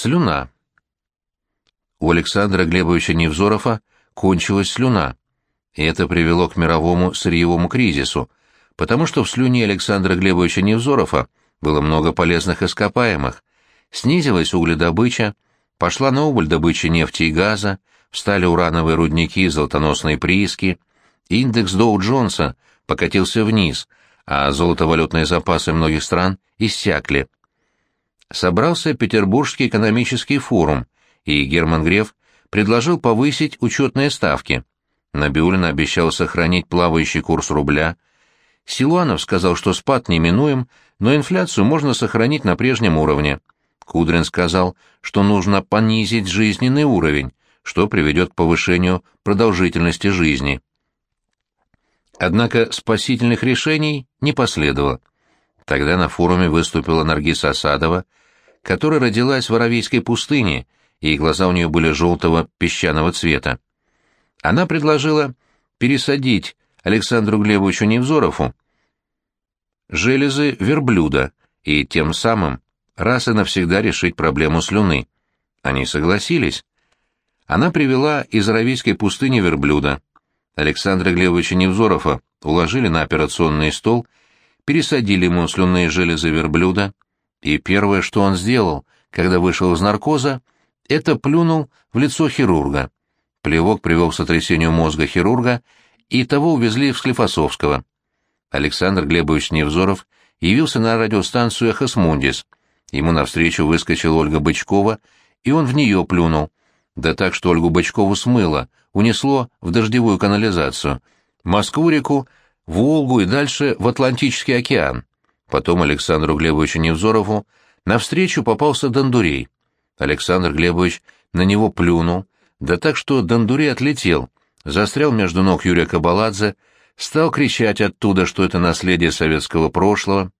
Слюна. У Александра Глебовича Невзорова кончилась слюна, и это привело к мировому сырьевому кризису, потому что в слюне Александра Глебовича Невзорова было много полезных ископаемых. Снизилась угледобыча, пошла на убыль добыча нефти и газа, встали урановые рудники и золотоносные прииски, индекс Доу-Джонса покатился вниз, а золотовалютные запасы многих стран иссякли. Собрался Петербургский экономический форум, и Герман Греф предложил повысить учетные ставки. Набиулин обещал сохранить плавающий курс рубля. Силуанов сказал, что спад неминуем, но инфляцию можно сохранить на прежнем уровне. Кудрин сказал, что нужно понизить жизненный уровень, что приведет к повышению продолжительности жизни. Однако спасительных решений не последовало. Тогда на форуме выступила Наргиз Асадова, которая родилась в Аравийской пустыне, и глаза у нее были желтого песчаного цвета. Она предложила пересадить Александру Глебовичу Невзорову железы верблюда и тем самым раз и навсегда решить проблему слюны. Они согласились. Она привела из Аравийской пустыни верблюда. Александра Глебовича Невзорова уложили на операционный стол, пересадили ему слюнные железы верблюда, и первое, что он сделал, когда вышел из наркоза, это плюнул в лицо хирурга. Плевок привел к сотрясению мозга хирурга, и того увезли в Склифосовского. Александр Глебович Невзоров явился на радиостанцию «Эхосмундис». Ему навстречу выскочила Ольга Бычкова, и он в нее плюнул. Да так, что Ольгу Бычкову смыло, унесло в дождевую канализацию. Москву-реку, Волгу и дальше в Атлантический океан. Потом Александру Глебовичу Невзорову навстречу попался Дондурей. Александр Глебович на него плюнул, да так, что Дондурей отлетел, застрял между ног Юрия Кабаладзе, стал кричать оттуда, что это наследие советского прошлого.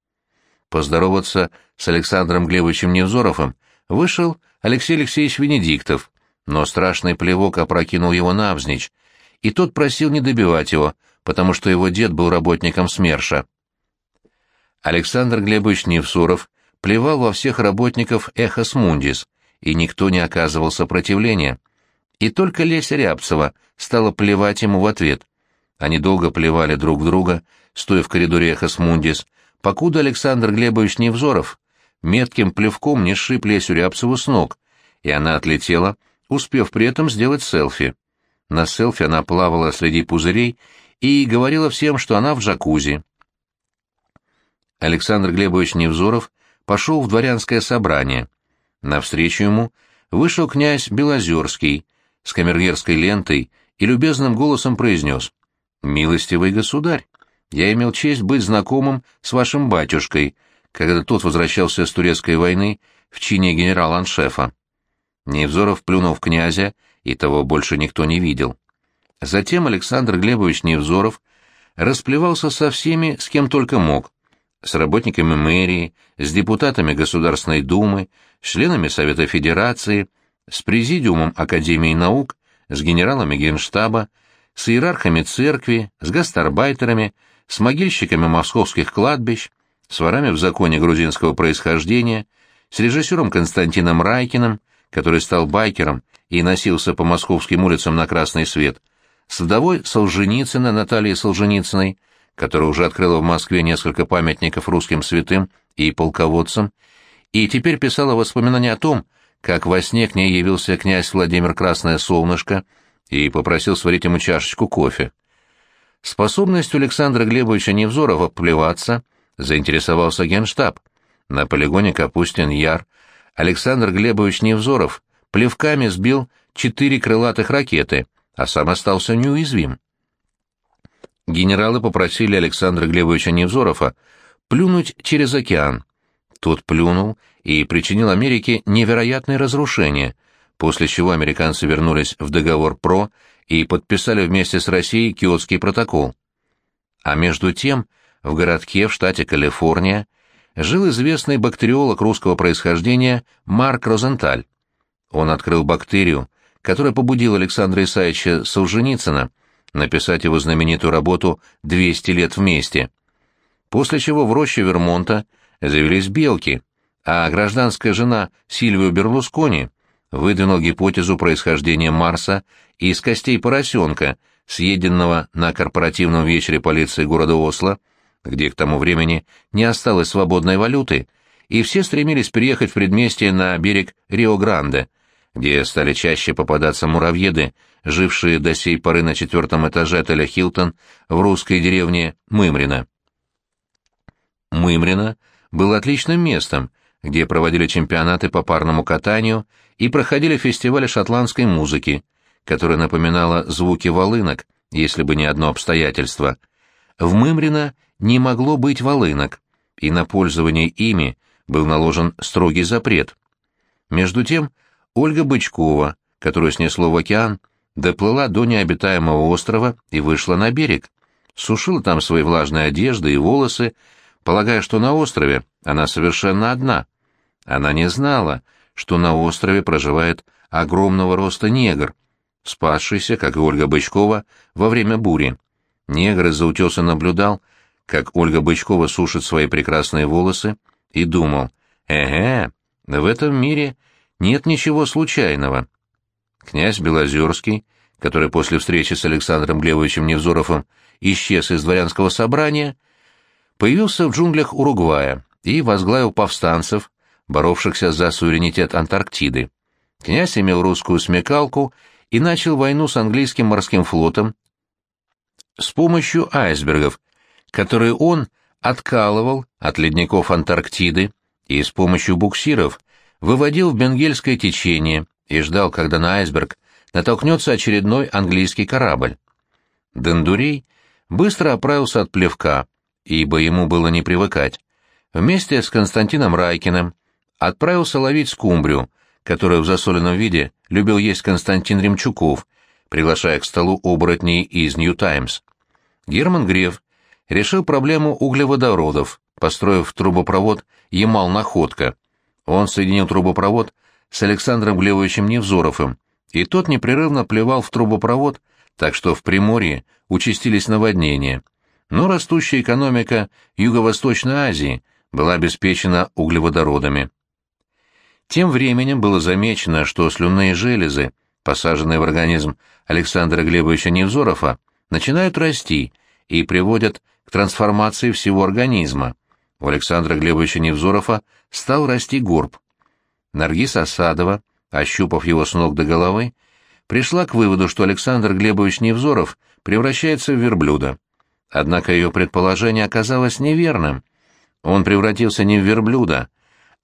Поздороваться с Александром Глебовичем Невзоровым вышел Алексей Алексеевич Венедиктов, но страшный плевок опрокинул его навзничь, и тот просил не добивать его, потому что его дед был работником СМЕРШа. Александр Глебович Невсуров плевал во всех работников «Эхос Мундис», и никто не оказывал сопротивления. И только Леся Рябцева стала плевать ему в ответ. Они долго плевали друг друга, стоя в коридоре «Эхос Мундис», покуда Александр Глебович Невзоров метким плевком не сшиб Лесю Рябцеву с ног, и она отлетела, успев при этом сделать селфи. На селфи она плавала среди пузырей и говорила всем, что она в джакузи. Александр Глебович Невзоров пошел в дворянское собрание. Навстречу ему вышел князь Белозерский с камергерской лентой и любезным голосом произнес «Милостивый государь, я имел честь быть знакомым с вашим батюшкой, когда тот возвращался с турецкой войны в чине генерал-аншефа». Невзоров плюнул в князя, и того больше никто не видел. Затем Александр Глебович Невзоров расплевался со всеми, с кем только мог, с работниками мэрии, с депутатами Государственной Думы, членами Совета Федерации, с президиумом Академии наук, с генералами Генштаба, с иерархами церкви, с гастарбайтерами, с могильщиками московских кладбищ, с ворами в законе грузинского происхождения, с режиссером Константином Райкиным, который стал байкером и носился по московским улицам на красный свет, с вдовой Солженицына Натальей Солженицыной, которая уже открыла в Москве несколько памятников русским святым и полководцам, и теперь писала воспоминания о том, как во сне к ней явился князь Владимир Красное Солнышко и попросил сварить ему чашечку кофе. Способностью Александра Глебовича Невзорова плеваться заинтересовался генштаб. На полигоне Капустин-Яр Александр Глебович Невзоров плевками сбил четыре крылатых ракеты, а сам остался неуязвим генералы попросили Александра Глебовича Невзорова плюнуть через океан. Тот плюнул и причинил Америке невероятное разрушение, после чего американцы вернулись в договор ПРО и подписали вместе с Россией Киотский протокол. А между тем, в городке в штате Калифорния жил известный бактериолог русского происхождения Марк Розенталь. Он открыл бактерию, которая побудила Александра Исаевича Солженицына написать его знаменитую работу «200 лет вместе», после чего в роще Вермонта завелись белки, а гражданская жена Сильвио Берлускони выдвинул гипотезу происхождения Марса из костей поросенка, съеденного на корпоративном вечере полиции города Осло, где к тому времени не осталось свободной валюты, и все стремились переехать в предместье на берег Рио-Гранде, где стали чаще попадаться муравьеды, жившие до сей поры на четвертом этаже отеля «Хилтон» в русской деревне Мымрино. Мымрино было отличным местом, где проводили чемпионаты по парному катанию и проходили фестивали шотландской музыки, которая напоминала звуки волынок, если бы не одно обстоятельство. В Мымрино не могло быть волынок, и на пользование ими был наложен строгий запрет. Между тем, Ольга Бычкова, которую снесло в океан, доплыла до необитаемого острова и вышла на берег. Сушила там свои влажные одежды и волосы, полагая, что на острове она совершенно одна. Она не знала, что на острове проживает огромного роста негр, спасшийся, как и Ольга Бычкова, во время бури. Негр из-за утеса наблюдал, как Ольга Бычкова сушит свои прекрасные волосы, и думал, «Эге, в этом мире нет ничего случайного». Князь Белозерский, который после встречи с Александром Глебовичем Невзоровым исчез из дворянского собрания, появился в джунглях Уругвая и возглавил повстанцев, боровшихся за суверенитет Антарктиды. Князь имел русскую смекалку и начал войну с английским морским флотом с помощью айсбергов, которые он откалывал от ледников Антарктиды и с помощью буксиров выводил в Бенгельское течение и ждал, когда на айсберг натолкнется очередной английский корабль. Дендурей быстро оправился от плевка, ибо ему было не привыкать. Вместе с Константином Райкиным отправился ловить скумбрию, которую в засоленном виде любил есть Константин Ремчуков, приглашая к столу оборотней из «Нью Таймс». Герман Греф решил проблему углеводородов, построив трубопровод Ямал-Находка. Он соединил трубопровод с Александром Глебовичем Невзоровым, и тот непрерывно плевал в трубопровод, так что в Приморье участились наводнения. Но растущая экономика Юго-Восточной Азии была обеспечена углеводородами. Тем временем было замечено, что слюнные железы, посаженные в организм Александра Глебовича Невзорова, начинают расти и приводят к трансформации всего организма. У Александра Глебовича Невзорова стал расти горб. Наргиз Осадова, ощупав его с ног до головы, пришла к выводу, что Александр Глебович Невзоров превращается в верблюда. Однако ее предположение оказалось неверным. Он превратился не в верблюда,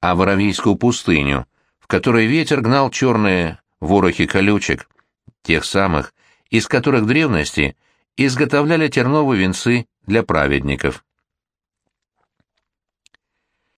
а в Аравийскую пустыню, в которой ветер гнал черные ворохи колючек, тех самых, из которых в древности изготовляли терновые венцы для праведников.